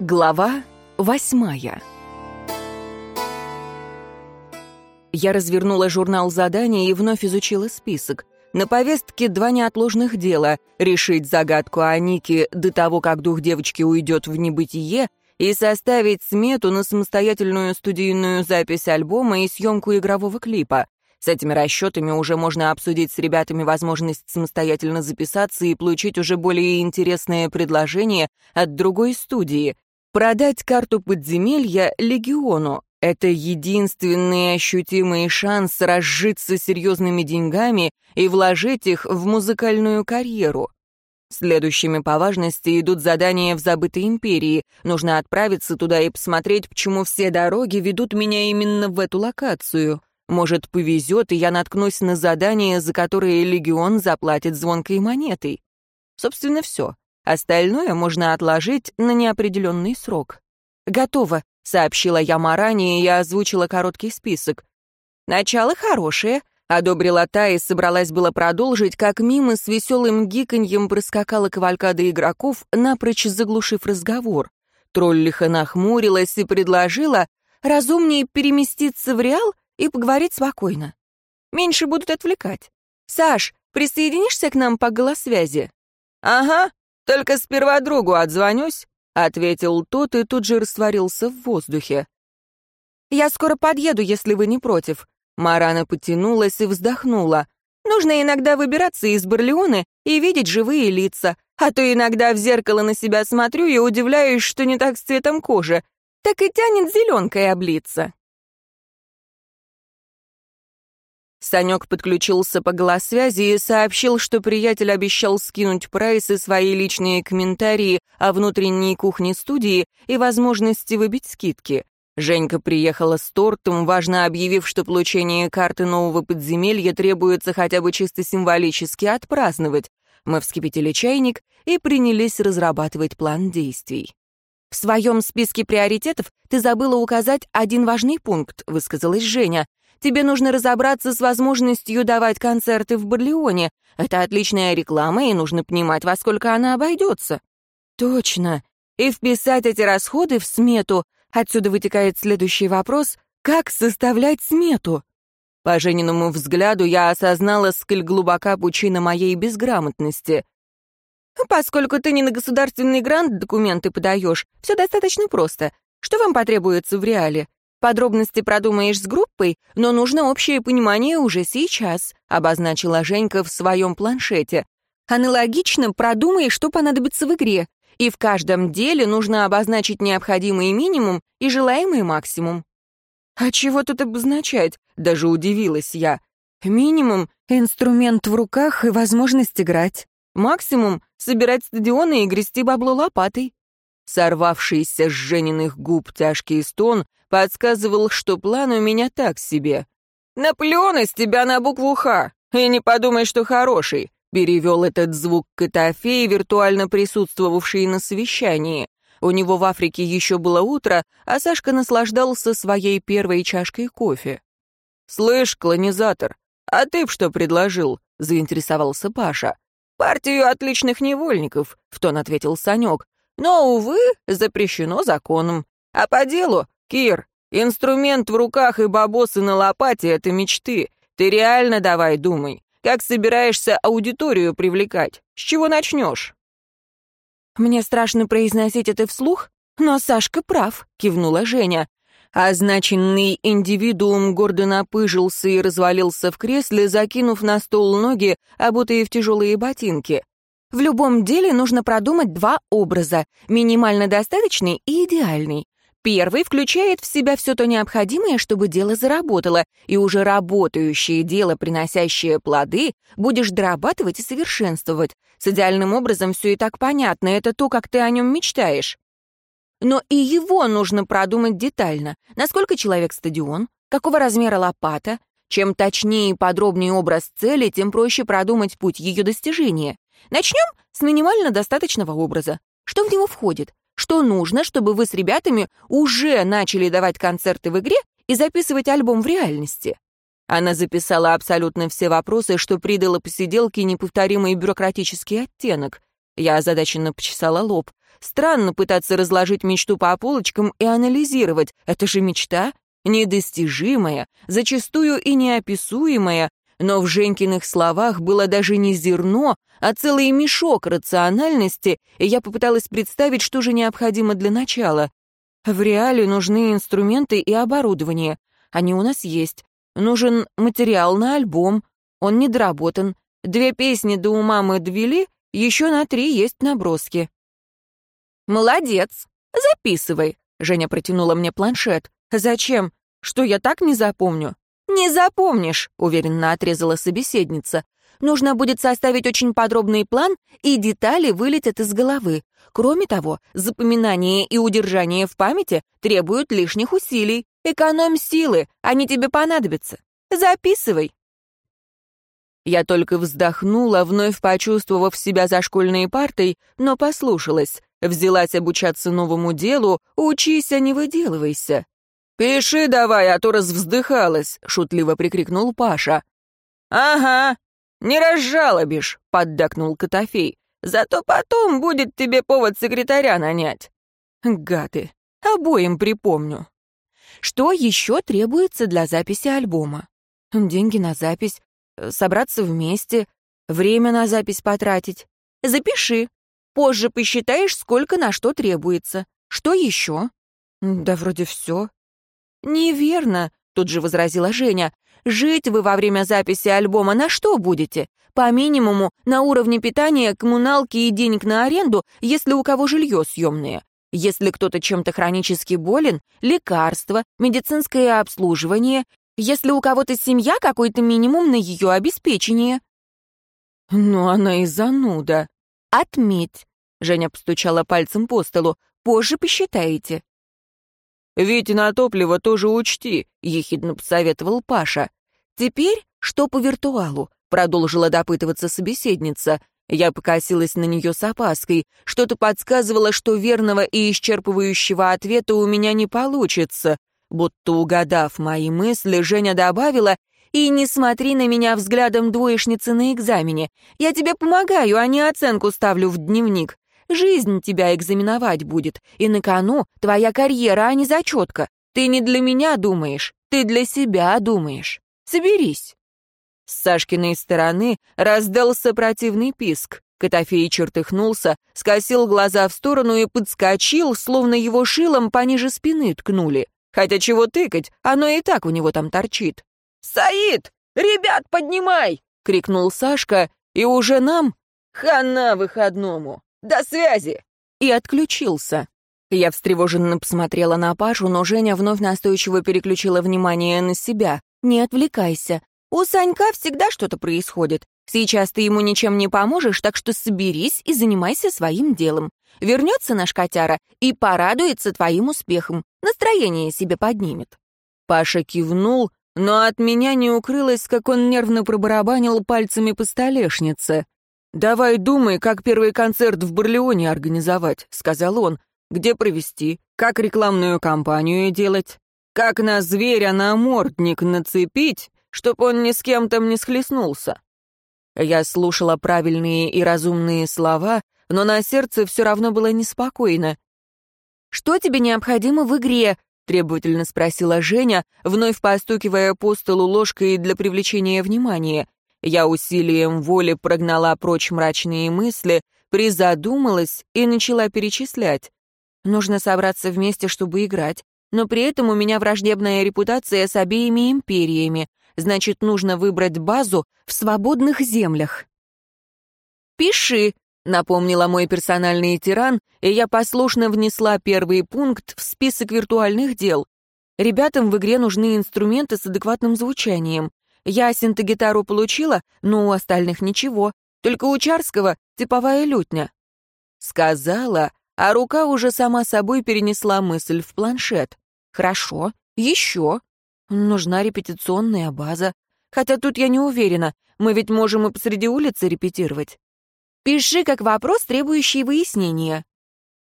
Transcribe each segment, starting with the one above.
Глава восьмая Я развернула журнал заданий и вновь изучила список. На повестке два неотложных дела — решить загадку о Нике до того, как дух девочки уйдет в небытие, и составить смету на самостоятельную студийную запись альбома и съемку игрового клипа. С этими расчетами уже можно обсудить с ребятами возможность самостоятельно записаться и получить уже более интересное предложение от другой студии. Продать карту подземелья Легиону — это единственный ощутимый шанс разжиться серьезными деньгами и вложить их в музыкальную карьеру. Следующими по важности идут задания в забытой империи. Нужно отправиться туда и посмотреть, почему все дороги ведут меня именно в эту локацию. Может, повезет, и я наткнусь на задание, за которое Легион заплатит звонкой монетой. Собственно, все. Остальное можно отложить на неопределенный срок. «Готово», — сообщила я Маране, и я озвучила короткий список. «Начало хорошее», — одобрила та и собралась было продолжить, как мимо с веселым гиканьем проскакала кавалькада игроков, напрочь заглушив разговор. Троллиха нахмурилась и предложила разумнее переместиться в Реал и поговорить спокойно. Меньше будут отвлекать. «Саш, присоединишься к нам по голосвязи?» «Ага», «Только сперва другу отзвонюсь», — ответил тот и тут же растворился в воздухе. «Я скоро подъеду, если вы не против». Марана потянулась и вздохнула. «Нужно иногда выбираться из Барлеоны и видеть живые лица, а то иногда в зеркало на себя смотрю и удивляюсь, что не так с цветом кожи. Так и тянет зеленкой облиться». Санек подключился по голосвязи и сообщил, что приятель обещал скинуть прайс и свои личные комментарии о внутренней кухне студии и возможности выбить скидки. Женька приехала с тортом, важно объявив, что получение карты нового подземелья требуется хотя бы чисто символически отпраздновать. Мы вскипятили чайник и принялись разрабатывать план действий. «В своем списке приоритетов ты забыла указать один важный пункт», — высказалась Женя. Тебе нужно разобраться с возможностью давать концерты в Барлеоне. Это отличная реклама, и нужно понимать, во сколько она обойдется». «Точно. И вписать эти расходы в смету. Отсюда вытекает следующий вопрос. Как составлять смету?» По Жениному взгляду я осознала, сколь глубока пучина моей безграмотности. «Поскольку ты не на государственный грант документы подаешь, все достаточно просто. Что вам потребуется в реале? Подробности продумаешь с группой, но нужно общее понимание уже сейчас», обозначила Женька в своем планшете. «Аналогично продумай, что понадобится в игре, и в каждом деле нужно обозначить необходимый минимум и желаемый максимум». «А чего тут обозначать?» — даже удивилась я. «Минимум — инструмент в руках и возможность играть. Максимум — собирать стадионы и грести бабло лопатой». Сорвавшийся с Жениных губ тяжкий стон подсказывал, что план у меня так себе. «Наплен из тебя на букву «Х», и не подумай, что хороший», перевел этот звук Котофей, виртуально присутствовавший на совещании. У него в Африке еще было утро, а Сашка наслаждался своей первой чашкой кофе. «Слышь, колонизатор, а ты в что предложил?» — заинтересовался Паша. «Партию отличных невольников», — в тон ответил Санек. «Но, увы, запрещено законом. А по делу «Кир, инструмент в руках и бабосы на лопате — это мечты. Ты реально давай думай. Как собираешься аудиторию привлекать? С чего начнешь?» «Мне страшно произносить это вслух, но Сашка прав», — кивнула Женя. Означенный индивидуум гордо напыжился и развалился в кресле, закинув на стол ноги, обутые в тяжелые ботинки. В любом деле нужно продумать два образа — минимально достаточный и идеальный. Первый включает в себя все то необходимое, чтобы дело заработало, и уже работающее дело, приносящее плоды, будешь дорабатывать и совершенствовать. С идеальным образом все и так понятно, это то, как ты о нем мечтаешь. Но и его нужно продумать детально. Насколько человек стадион, какого размера лопата. Чем точнее и подробнее образ цели, тем проще продумать путь ее достижения. Начнем с минимально достаточного образа. Что в него входит? Что нужно, чтобы вы с ребятами уже начали давать концерты в игре и записывать альбом в реальности. Она записала абсолютно все вопросы, что придало посиделке неповторимый бюрократический оттенок. Я озадаченно почесала лоб. Странно пытаться разложить мечту по полочкам и анализировать. Это же мечта, недостижимая, зачастую и неописуемая, но в Женькиных словах было даже не зерно, а целый мешок рациональности, и я попыталась представить, что же необходимо для начала. В реале нужны инструменты и оборудование. Они у нас есть. Нужен материал на альбом. Он недоработан. Две песни до ума мы довели, еще на три есть наброски. «Молодец! Записывай!» Женя протянула мне планшет. «Зачем? Что я так не запомню?» «Не запомнишь», — уверенно отрезала собеседница. «Нужно будет составить очень подробный план, и детали вылетят из головы. Кроме того, запоминание и удержание в памяти требуют лишних усилий. Экономь силы, они тебе понадобятся. Записывай». Я только вздохнула, вновь почувствовав себя за школьной партой, но послушалась. Взялась обучаться новому делу, учись, а не выделывайся. «Пиши давай, а то развздыхалась», — шутливо прикрикнул Паша. «Ага, не разжалобишь», — поддакнул Котофей. «Зато потом будет тебе повод секретаря нанять». Гады, обоим припомню. Что еще требуется для записи альбома? Деньги на запись, собраться вместе, время на запись потратить. Запиши. Позже посчитаешь, сколько на что требуется. Что еще? Да вроде все. «Неверно», — тут же возразила Женя. «Жить вы во время записи альбома на что будете? По минимуму на уровне питания, коммуналки и денег на аренду, если у кого жилье съемное. Если кто-то чем-то хронически болен, лекарства, медицинское обслуживание. Если у кого-то семья, какой-то минимум на ее обеспечение». «Ну, она и зануда». «Отметь», — Женя постучала пальцем по столу, — «позже посчитаете». «Ведь на топливо тоже учти», — ехидно посоветовал Паша. «Теперь что по виртуалу?» — продолжила допытываться собеседница. Я покосилась на нее с опаской. Что-то подсказывало, что верного и исчерпывающего ответа у меня не получится. Будто угадав мои мысли, Женя добавила «И не смотри на меня взглядом двоечницы на экзамене. Я тебе помогаю, а не оценку ставлю в дневник. Жизнь тебя экзаменовать будет, и на кону твоя карьера, а не зачетка. Ты не для меня думаешь, ты для себя думаешь. Соберись». С Сашкиной стороны раздался противный писк. Котофей чертыхнулся, скосил глаза в сторону и подскочил, словно его шилом пониже спины ткнули. Хотя чего тыкать, оно и так у него там торчит. «Саид! Ребят, поднимай!» — крикнул Сашка, и уже нам хана выходному. До связи!» И отключился. Я встревоженно посмотрела на Пашу, но Женя вновь настойчиво переключила внимание на себя. «Не отвлекайся. У Санька всегда что-то происходит. Сейчас ты ему ничем не поможешь, так что соберись и занимайся своим делом. Вернется наш котяра и порадуется твоим успехом. Настроение себе поднимет». Паша кивнул, но от меня не укрылось, как он нервно пробарабанил пальцами по столешнице. «Давай думай, как первый концерт в Барлеоне организовать», — сказал он. «Где провести? Как рекламную кампанию делать? Как на зверя на мордник нацепить, чтоб он ни с кем там не схлестнулся?» Я слушала правильные и разумные слова, но на сердце все равно было неспокойно. «Что тебе необходимо в игре?» — требовательно спросила Женя, вновь постукивая по столу ложкой для привлечения внимания. Я усилием воли прогнала прочь мрачные мысли, призадумалась и начала перечислять. Нужно собраться вместе, чтобы играть. Но при этом у меня враждебная репутация с обеими империями. Значит, нужно выбрать базу в свободных землях. «Пиши», — напомнила мой персональный тиран, и я послушно внесла первый пункт в список виртуальных дел. Ребятам в игре нужны инструменты с адекватным звучанием. Я синтегитару получила, но у остальных ничего. Только у Чарского типовая лютня. Сказала, а рука уже сама собой перенесла мысль в планшет. Хорошо, еще. Нужна репетиционная база. Хотя тут я не уверена, мы ведь можем и посреди улицы репетировать. Пиши как вопрос, требующий выяснения.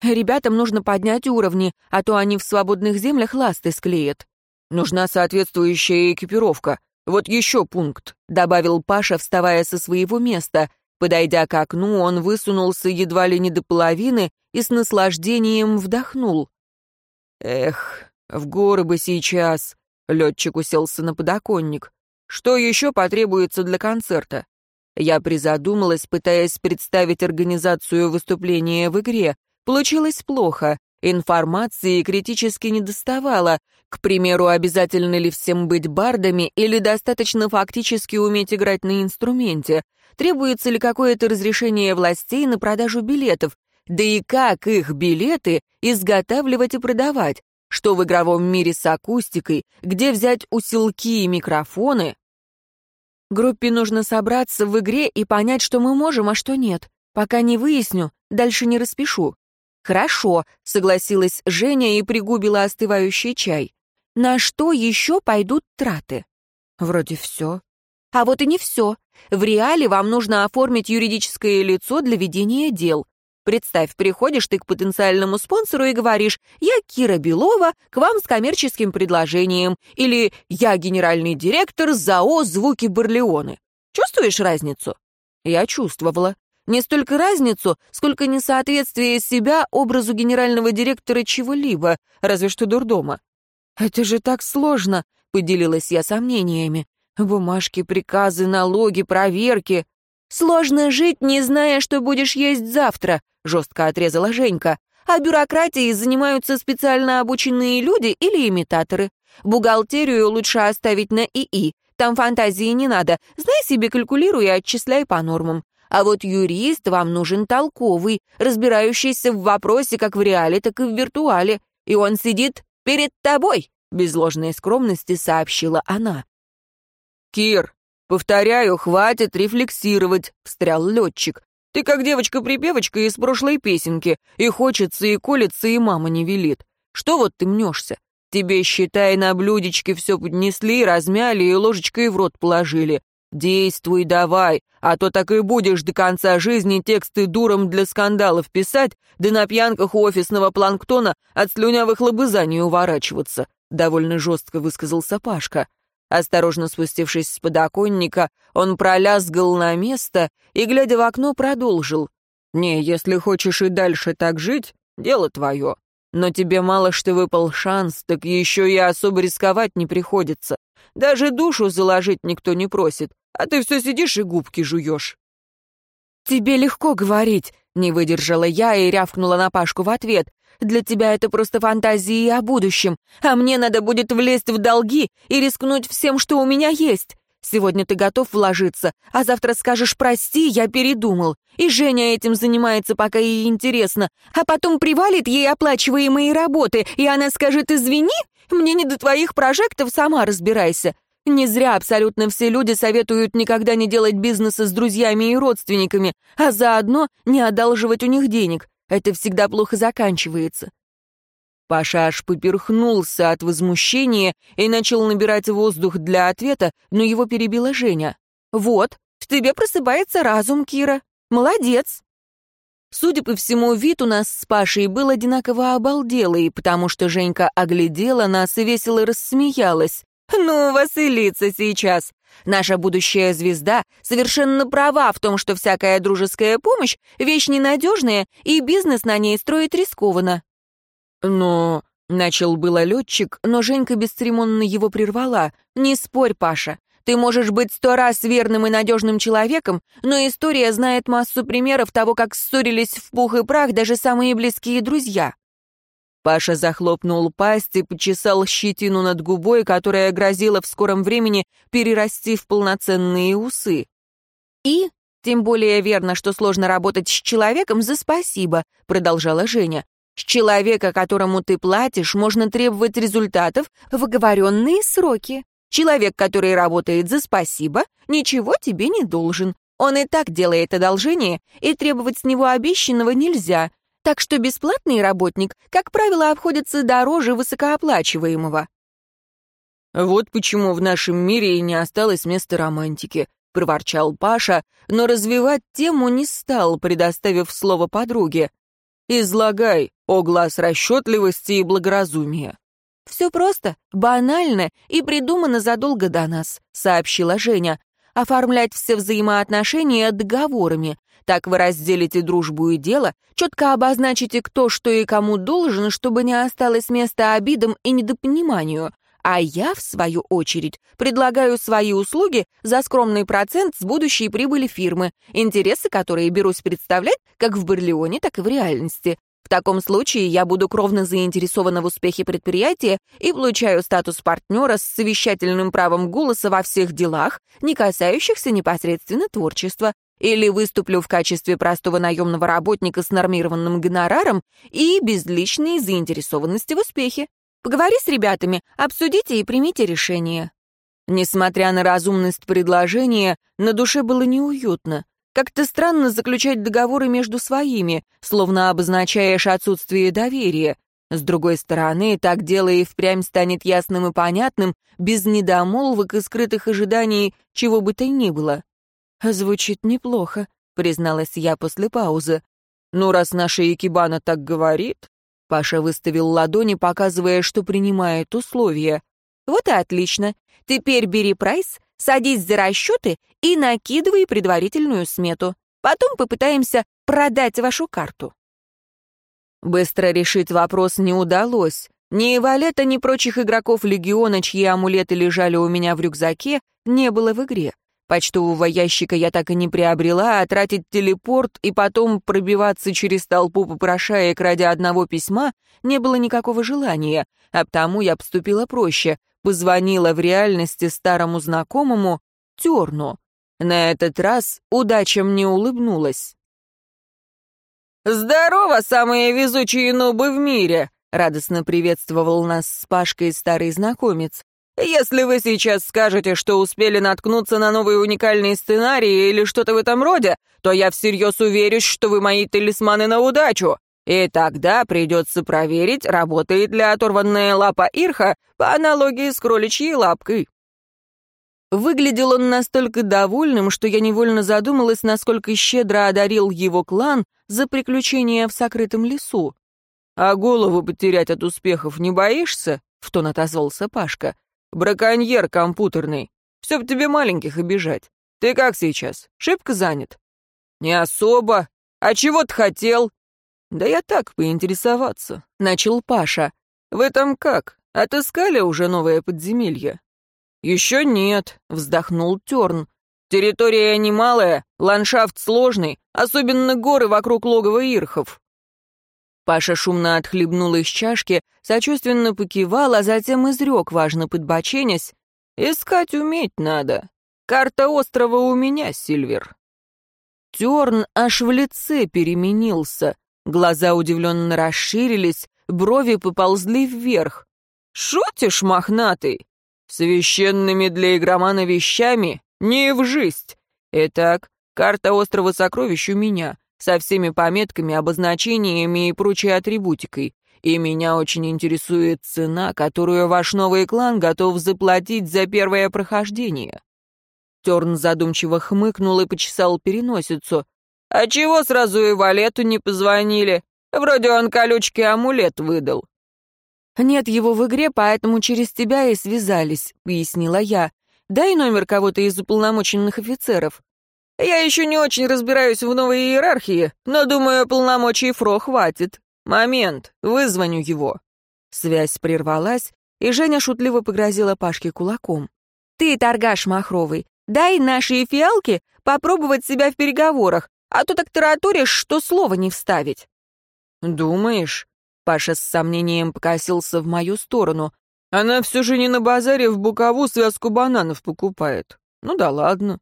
Ребятам нужно поднять уровни, а то они в свободных землях ласты склеят. Нужна соответствующая экипировка. «Вот еще пункт», — добавил Паша, вставая со своего места. Подойдя к окну, он высунулся едва ли не до половины и с наслаждением вдохнул. «Эх, в горы бы сейчас!» — летчик уселся на подоконник. «Что еще потребуется для концерта?» Я призадумалась, пытаясь представить организацию выступления в игре. Получилось плохо. Информации критически не доставало. К примеру, обязательно ли всем быть бардами или достаточно фактически уметь играть на инструменте? Требуется ли какое-то разрешение властей на продажу билетов? Да и как их билеты изготавливать и продавать? Что в игровом мире с акустикой? Где взять усилки и микрофоны? Группе нужно собраться в игре и понять, что мы можем, а что нет. Пока не выясню, дальше не распишу. «Хорошо», — согласилась Женя и пригубила остывающий чай. «На что еще пойдут траты?» «Вроде все». «А вот и не все. В реале вам нужно оформить юридическое лицо для ведения дел. Представь, приходишь ты к потенциальному спонсору и говоришь «Я Кира Белова, к вам с коммерческим предложением» или «Я генеральный директор ЗАО «Звуки Барлеоны». Чувствуешь разницу? Я чувствовала. Не столько разницу, сколько несоответствие себя образу генерального директора чего-либо, разве что дурдома. «Это же так сложно», — поделилась я сомнениями. «Бумажки, приказы, налоги, проверки». «Сложно жить, не зная, что будешь есть завтра», — жестко отрезала Женька. «А бюрократией занимаются специально обученные люди или имитаторы. Бухгалтерию лучше оставить на ИИ. Там фантазии не надо. Знай себе, калькулируй и отчисляй по нормам. А вот юрист вам нужен толковый, разбирающийся в вопросе как в реале, так и в виртуале. И он сидит перед тобой», — без ложной скромности сообщила она. «Кир, повторяю, хватит рефлексировать», — встрял летчик. «Ты как девочка-припевочка из прошлой песенки, и хочется, и колется, и мама не велит. Что вот ты мнешься? Тебе, считай, на блюдечке все поднесли, размяли и ложечкой в рот положили. Действуй давай, а то так и будешь до конца жизни тексты дуром для скандалов писать, да на пьянках у офисного планктона от слюнявых лобызаний уворачиваться», — довольно жестко высказался Пашка. Осторожно спустившись с подоконника, он пролязгал на место и, глядя в окно, продолжил. «Не, если хочешь и дальше так жить, дело твое. Но тебе мало что выпал шанс, так еще и особо рисковать не приходится. Даже душу заложить никто не просит, а ты все сидишь и губки жуешь». «Тебе легко говорить», — не выдержала я и рявкнула на Пашку в ответ. «Для тебя это просто фантазии о будущем, а мне надо будет влезть в долги и рискнуть всем, что у меня есть. Сегодня ты готов вложиться, а завтра скажешь «прости, я передумал». И Женя этим занимается, пока ей интересно. А потом привалит ей оплачиваемые работы, и она скажет «извини, мне не до твоих прожектов, сама разбирайся». Не зря абсолютно все люди советуют никогда не делать бизнеса с друзьями и родственниками, а заодно не одалживать у них денег. Это всегда плохо заканчивается. Паша аж поперхнулся от возмущения и начал набирать воздух для ответа, но его перебила Женя. «Вот, в тебе просыпается разум, Кира. Молодец!» Судя по всему, вид у нас с Пашей был одинаково обалделый, потому что Женька оглядела нас и весело рассмеялась. «Ну, Василица сейчас! Наша будущая звезда совершенно права в том, что всякая дружеская помощь — вещь ненадежная, и бизнес на ней строить рискованно». «Но...» — начал было летчик, но Женька бесцеремонно его прервала. «Не спорь, Паша. Ты можешь быть сто раз верным и надежным человеком, но история знает массу примеров того, как ссорились в пух и прах даже самые близкие друзья. Паша захлопнул пасть и почесал щетину над губой, которая грозила в скором времени перерасти в полноценные усы. «И, тем более верно, что сложно работать с человеком за спасибо», — продолжала Женя. «С человека, которому ты платишь, можно требовать результатов в оговоренные сроки. Человек, который работает за спасибо, ничего тебе не должен. Он и так делает одолжение, и требовать с него обещанного нельзя. Так что бесплатный работник, как правило, обходится дороже высокооплачиваемого. «Вот почему в нашем мире и не осталось места романтики», — проворчал Паша, но развивать тему не стал, предоставив слово подруге. «Излагай, о глаз расчетливости и благоразумия». «Все просто, банально и придумано задолго до нас», — сообщила Женя. Оформлять все взаимоотношения договорами. Так вы разделите дружбу и дело, четко обозначите, кто что и кому должен, чтобы не осталось места обидам и недопониманию. А я, в свою очередь, предлагаю свои услуги за скромный процент с будущей прибыли фирмы, интересы которые берусь представлять как в Барлеоне, так и в реальности. В таком случае я буду кровно заинтересована в успехе предприятия и получаю статус партнера с совещательным правом голоса во всех делах, не касающихся непосредственно творчества, или выступлю в качестве простого наемного работника с нормированным гонораром и без личной заинтересованности в успехе. Поговори с ребятами, обсудите и примите решение». Несмотря на разумность предложения, на душе было неуютно. Как-то странно заключать договоры между своими, словно обозначаешь отсутствие доверия. С другой стороны, так дело и впрямь станет ясным и понятным, без недомолвок и скрытых ожиданий чего бы то ни было. «Звучит неплохо», — призналась я после паузы. «Ну, раз наша Экибана так говорит...» Паша выставил ладони, показывая, что принимает условия. «Вот и отлично. Теперь бери прайс, садись за расчеты и накидывай предварительную смету. Потом попытаемся продать вашу карту». Быстро решить вопрос не удалось. Ни Валета, ни прочих игроков Легиона, чьи амулеты лежали у меня в рюкзаке, не было в игре. Почтового ящика я так и не приобрела, а тратить телепорт и потом пробиваться через толпу попрошаек ради одного письма не было никакого желания, а потому я поступила проще, позвонила в реальности старому знакомому Терну. На этот раз удача мне улыбнулась. «Здорово, самые везучие нубы в мире!» — радостно приветствовал нас с Пашкой старый знакомец. Если вы сейчас скажете, что успели наткнуться на новый уникальный сценарий или что-то в этом роде, то я всерьез уверюсь, что вы мои талисманы на удачу. И тогда придется проверить, работает ли оторванная лапа Ирха по аналогии с кроличьей лапкой. Выглядел он настолько довольным, что я невольно задумалась, насколько щедро одарил его клан за приключения в сокрытом лесу. «А голову потерять от успехов не боишься?» — в тон отозвался Пашка. Браконьер компьютерный. Все б тебе маленьких обижать. Ты как сейчас? Шибко занят?» «Не особо. А чего ты хотел?» «Да я так, поинтересоваться», — начал Паша. «Вы там как? Отыскали уже новое подземелье?» «Еще нет», — вздохнул Терн. «Территория немалая, ландшафт сложный, особенно горы вокруг логова Ирхов. Паша шумно отхлебнул из чашки, сочувственно покивал, а затем изрек, важно подбоченясь. «Искать уметь надо. Карта острова у меня, Сильвер». Терн аж в лице переменился. Глаза удивленно расширились, брови поползли вверх. «Шутишь, мохнатый? Священными для игромана вещами? Не в жизнь. Итак, карта острова сокровищ у меня со всеми пометками, обозначениями и прочей атрибутикой. И меня очень интересует цена, которую ваш новый клан готов заплатить за первое прохождение». Терн задумчиво хмыкнул и почесал переносицу. «А чего сразу и Валету не позвонили? Вроде он колючки амулет выдал». «Нет его в игре, поэтому через тебя и связались», — пояснила я. «Дай номер кого-то из уполномоченных офицеров. Я еще не очень разбираюсь в новой иерархии, но, думаю, полномочий Фро хватит. Момент, вызвоню его». Связь прервалась, и Женя шутливо погрозила Пашке кулаком. «Ты, торгаш махровый, дай нашей фиалке попробовать себя в переговорах, а то так тараторишь, что слова не вставить». «Думаешь?» Паша с сомнением покосился в мою сторону. «Она все же не на базаре в Букову связку бананов покупает. Ну да ладно».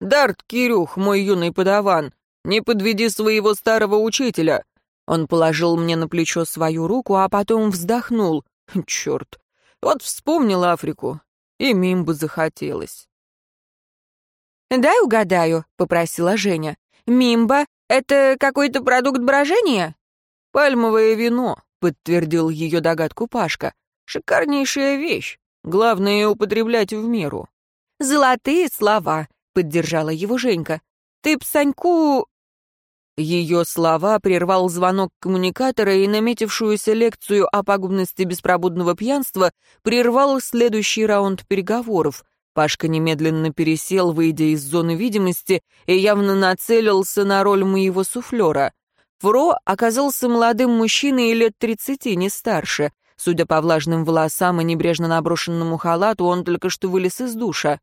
«Дарт, Кирюх, мой юный подаван, не подведи своего старого учителя!» Он положил мне на плечо свою руку, а потом вздохнул. «Черт, вот вспомнил Африку, и мим бы захотелось». «Дай угадаю», — попросила Женя. «Мимба — это какой-то продукт брожения?» «Пальмовое вино», — подтвердил ее догадку Пашка. «Шикарнейшая вещь. Главное — употреблять в меру». «Золотые слова», поддержала его Женька. «Ты Псаньку...» Ее слова прервал звонок коммуникатора и наметившуюся лекцию о пагубности беспробудного пьянства прервал следующий раунд переговоров. Пашка немедленно пересел, выйдя из зоны видимости, и явно нацелился на роль моего суфлера. Фро оказался молодым мужчиной лет тридцати, не старше. Судя по влажным волосам и небрежно наброшенному халату, он только что вылез из душа.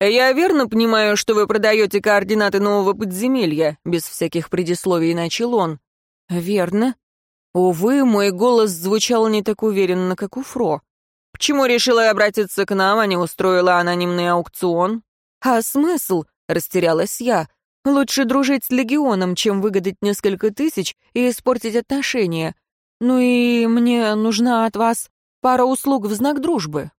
«Я верно понимаю, что вы продаете координаты нового подземелья?» Без всяких предисловий начал он. «Верно». Увы, мой голос звучал не так уверенно, как у Фро. Почему решила обратиться к нам, а не устроила анонимный аукцион? А смысл? Растерялась я. Лучше дружить с легионом, чем выгадать несколько тысяч и испортить отношения. Ну и мне нужна от вас пара услуг в знак дружбы.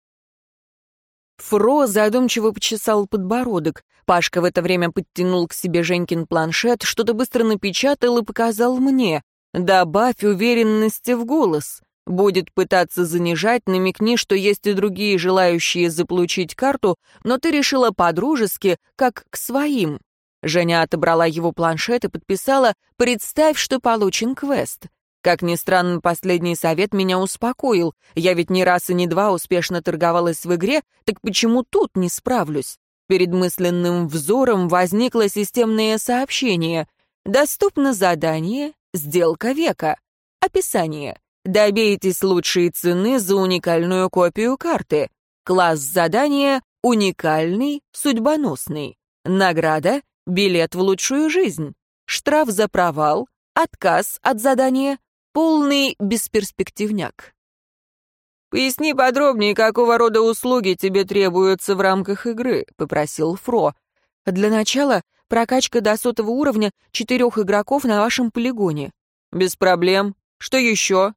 Фро задумчиво почесал подбородок. Пашка в это время подтянул к себе Женькин планшет, что-то быстро напечатал и показал мне. «Добавь уверенности в голос». Будет пытаться занижать, намекни, что есть и другие желающие заполучить карту, но ты решила по-дружески, как к своим. Женя отобрала его планшет и подписала «Представь, что получен квест». Как ни странно, последний совет меня успокоил. Я ведь ни раз и ни два успешно торговалась в игре, так почему тут не справлюсь? Перед мысленным взором возникло системное сообщение. Доступно задание «Сделка века». Описание. Добейтесь лучшей цены за уникальную копию карты. Класс задания уникальный, судьбоносный. Награда — билет в лучшую жизнь. Штраф за провал, отказ от задания, полный бесперспективняк. «Поясни подробнее, какого рода услуги тебе требуются в рамках игры», — попросил Фро. «Для начала прокачка до сотого уровня четырех игроков на вашем полигоне». «Без проблем. Что еще?»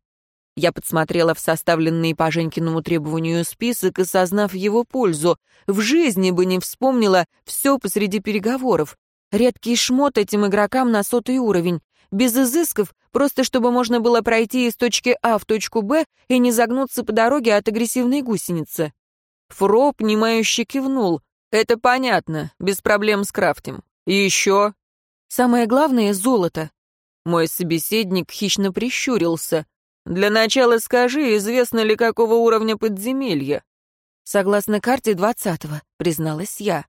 Я подсмотрела в составленный по Женькиному требованию список и, сознав его пользу, в жизни бы не вспомнила все посреди переговоров. Редкий шмот этим игрокам на сотый уровень. Без изысков, просто чтобы можно было пройти из точки А в точку Б и не загнуться по дороге от агрессивной гусеницы. Фро, понимающе кивнул. «Это понятно, без проблем с крафтем. Еще...» «Самое главное — золото». Мой собеседник хищно прищурился. Для начала скажи, известно ли какого уровня подземелья?» «Согласно карте двадцатого», — призналась я.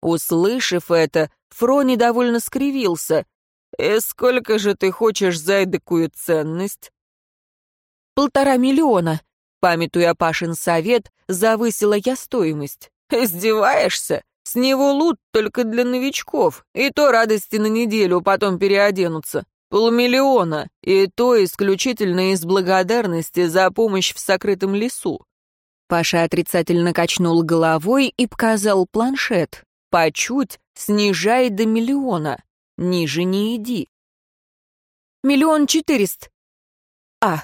Услышав это, Фро недовольно скривился. «И сколько же ты хочешь за эдакую ценность?» «Полтора миллиона», — памятуя Пашин совет, завысила я стоимость. «Издеваешься? С него лут только для новичков, и то радости на неделю, потом переоденутся. Полмиллиона, и то исключительно из благодарности за помощь в сокрытом лесу. Паша отрицательно качнул головой и показал планшет. По чуть снижай до миллиона. Ниже не иди. Миллион четырест. А.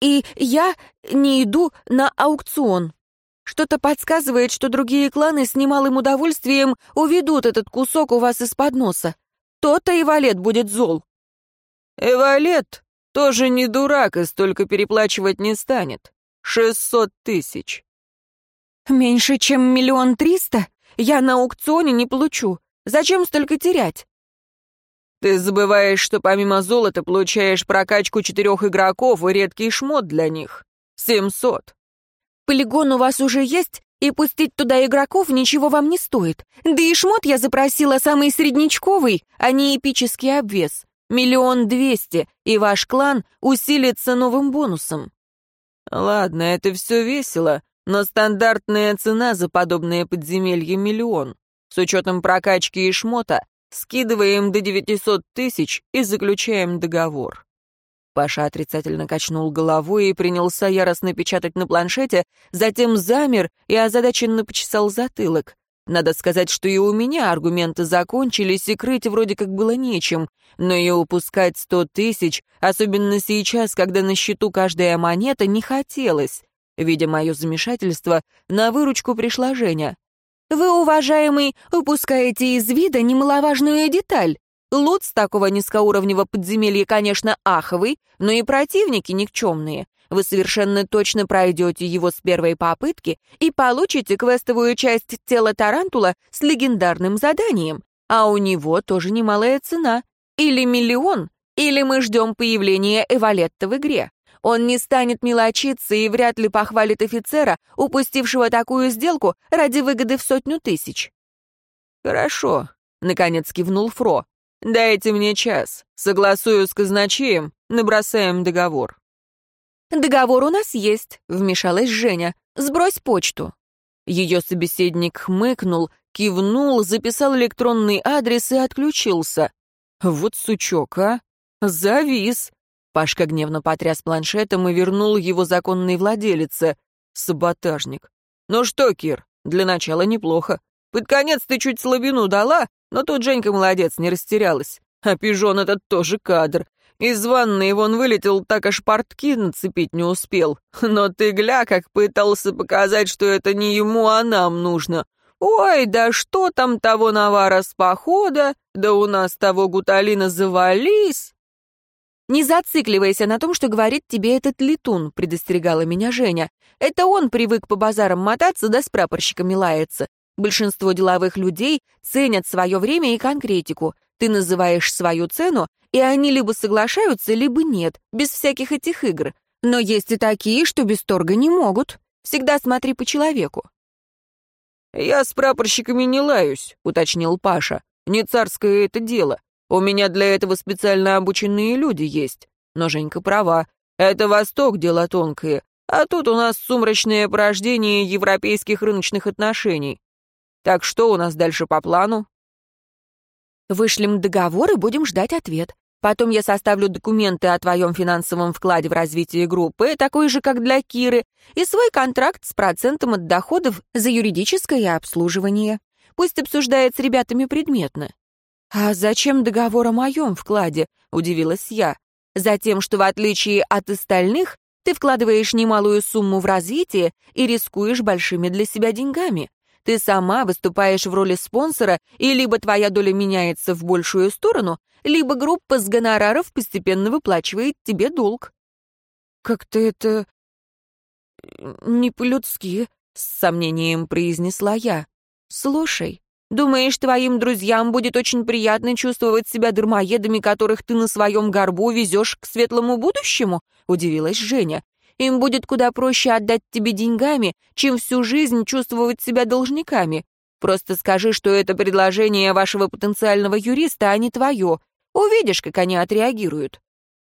И я не иду на аукцион. Что-то подсказывает, что другие кланы с немалым удовольствием уведут этот кусок у вас из-под носа. То-то и валет будет зол. Эвалет тоже не дурак и столько переплачивать не станет. Шестьсот тысяч. Меньше, чем миллион триста? Я на аукционе не получу. Зачем столько терять? Ты забываешь, что помимо золота получаешь прокачку четырех игроков и редкий шмот для них. Семьсот. Полигон у вас уже есть, и пустить туда игроков ничего вам не стоит. Да и шмот я запросила самый среднячковый, а не эпический обвес. Миллион двести, и ваш клан усилится новым бонусом. Ладно, это все весело, но стандартная цена за подобное подземелье миллион. С учетом прокачки и шмота скидываем до 900 тысяч и заключаем договор. Паша отрицательно качнул головой и принялся яростно печатать на планшете, затем замер и озадаченно почесал затылок. Надо сказать, что и у меня аргументы закончились, и крыть вроде как было нечем, но и упускать сто тысяч, особенно сейчас, когда на счету каждая монета, не хотелось. Видя мое замешательство, на выручку пришла Женя. «Вы, уважаемый, упускаете из вида немаловажную деталь. Лут с такого низкоуровневого подземелья, конечно, аховый, но и противники никчемные. Вы совершенно точно пройдете его с первой попытки и получите квестовую часть тела Тарантула с легендарным заданием. А у него тоже немалая цена. Или миллион, или мы ждем появления Эвалетта в игре. Он не станет мелочиться и вряд ли похвалит офицера, упустившего такую сделку ради выгоды в сотню тысяч. «Хорошо», — наконец кивнул Фро. «Дайте мне час. Согласую с казначеем. Набросаем договор». «Договор у нас есть», — вмешалась Женя. «Сбрось почту». Ее собеседник хмыкнул, кивнул, записал электронный адрес и отключился. «Вот сучок, а! Завис!» Пашка гневно потряс планшетом и вернул его законной владелице. Саботажник. «Ну что, Кир, для начала неплохо. Под конец ты чуть слабину дала, но тут Женька молодец, не растерялась. А пижон этот тоже кадр. Из ванной вон вылетел, так аж портки нацепить не успел. Но ты гля, как пытался показать, что это не ему, а нам нужно. Ой, да что там того навара с похода, да у нас того гуталина завались. «Не зацикливайся на том, что говорит тебе этот летун», — предостерегала меня Женя. «Это он привык по базарам мотаться, да с прапорщиками лаяться. Большинство деловых людей ценят свое время и конкретику. Ты называешь свою цену, и они либо соглашаются, либо нет, без всяких этих игр. Но есть и такие, что без торга не могут. Всегда смотри по человеку. «Я с прапорщиками не лаюсь», — уточнил Паша. «Не царское это дело. У меня для этого специально обученные люди есть. Но Женька права. Это Восток — дело тонкое. А тут у нас сумрачное порождение европейских рыночных отношений. Так что у нас дальше по плану? Вышлем договор и будем ждать ответ. Потом я составлю документы о твоем финансовом вкладе в развитие группы, такой же, как для Киры, и свой контракт с процентом от доходов за юридическое обслуживание. Пусть обсуждает с ребятами предметно. «А зачем договор о моем вкладе?» — удивилась я. «Затем, что в отличие от остальных, ты вкладываешь немалую сумму в развитие и рискуешь большими для себя деньгами. Ты сама выступаешь в роли спонсора, и либо твоя доля меняется в большую сторону, либо группа с гонораров постепенно выплачивает тебе долг. «Как-то это... не по-людски», — с сомнением произнесла я. «Слушай, думаешь, твоим друзьям будет очень приятно чувствовать себя дармоедами, которых ты на своем горбу везешь к светлому будущему?» — удивилась Женя. Им будет куда проще отдать тебе деньгами, чем всю жизнь чувствовать себя должниками. Просто скажи, что это предложение вашего потенциального юриста, а не твое. Увидишь, как они отреагируют».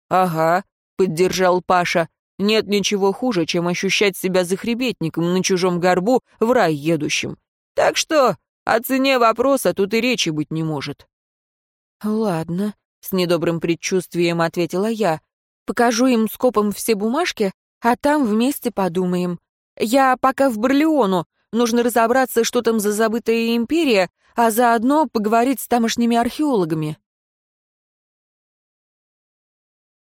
«Ага», — поддержал Паша. «Нет ничего хуже, чем ощущать себя захребетником на чужом горбу в рай едущим. Так что о цене вопроса тут и речи быть не может». «Ладно», — с недобрым предчувствием ответила я. «Покажу им скопом все бумажки, а там вместе подумаем. Я пока в Барлеону, нужно разобраться, что там за забытая империя, а заодно поговорить с тамошними археологами.